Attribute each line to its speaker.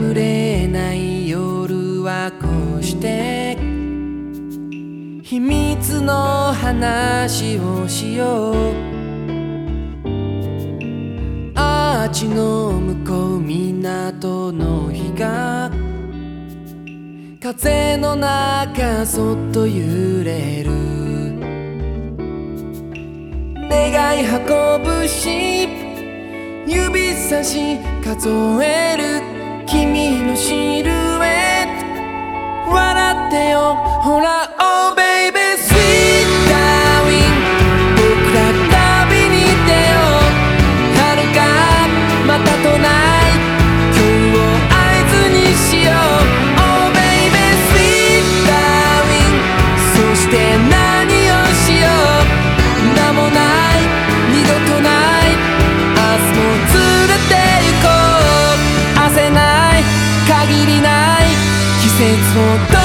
Speaker 1: 眠れない夜はこうして秘密の話をしよう。アーチの向こう港の日が風の中そっと揺れる。願い運ぶし指差し数える。君のシルエット笑ってよ。ほら Oh baby sweet darling 僕ら旅に出よう。遥かまたとない。今日を合図にしよう。Oh baby sweet darling そして何错的。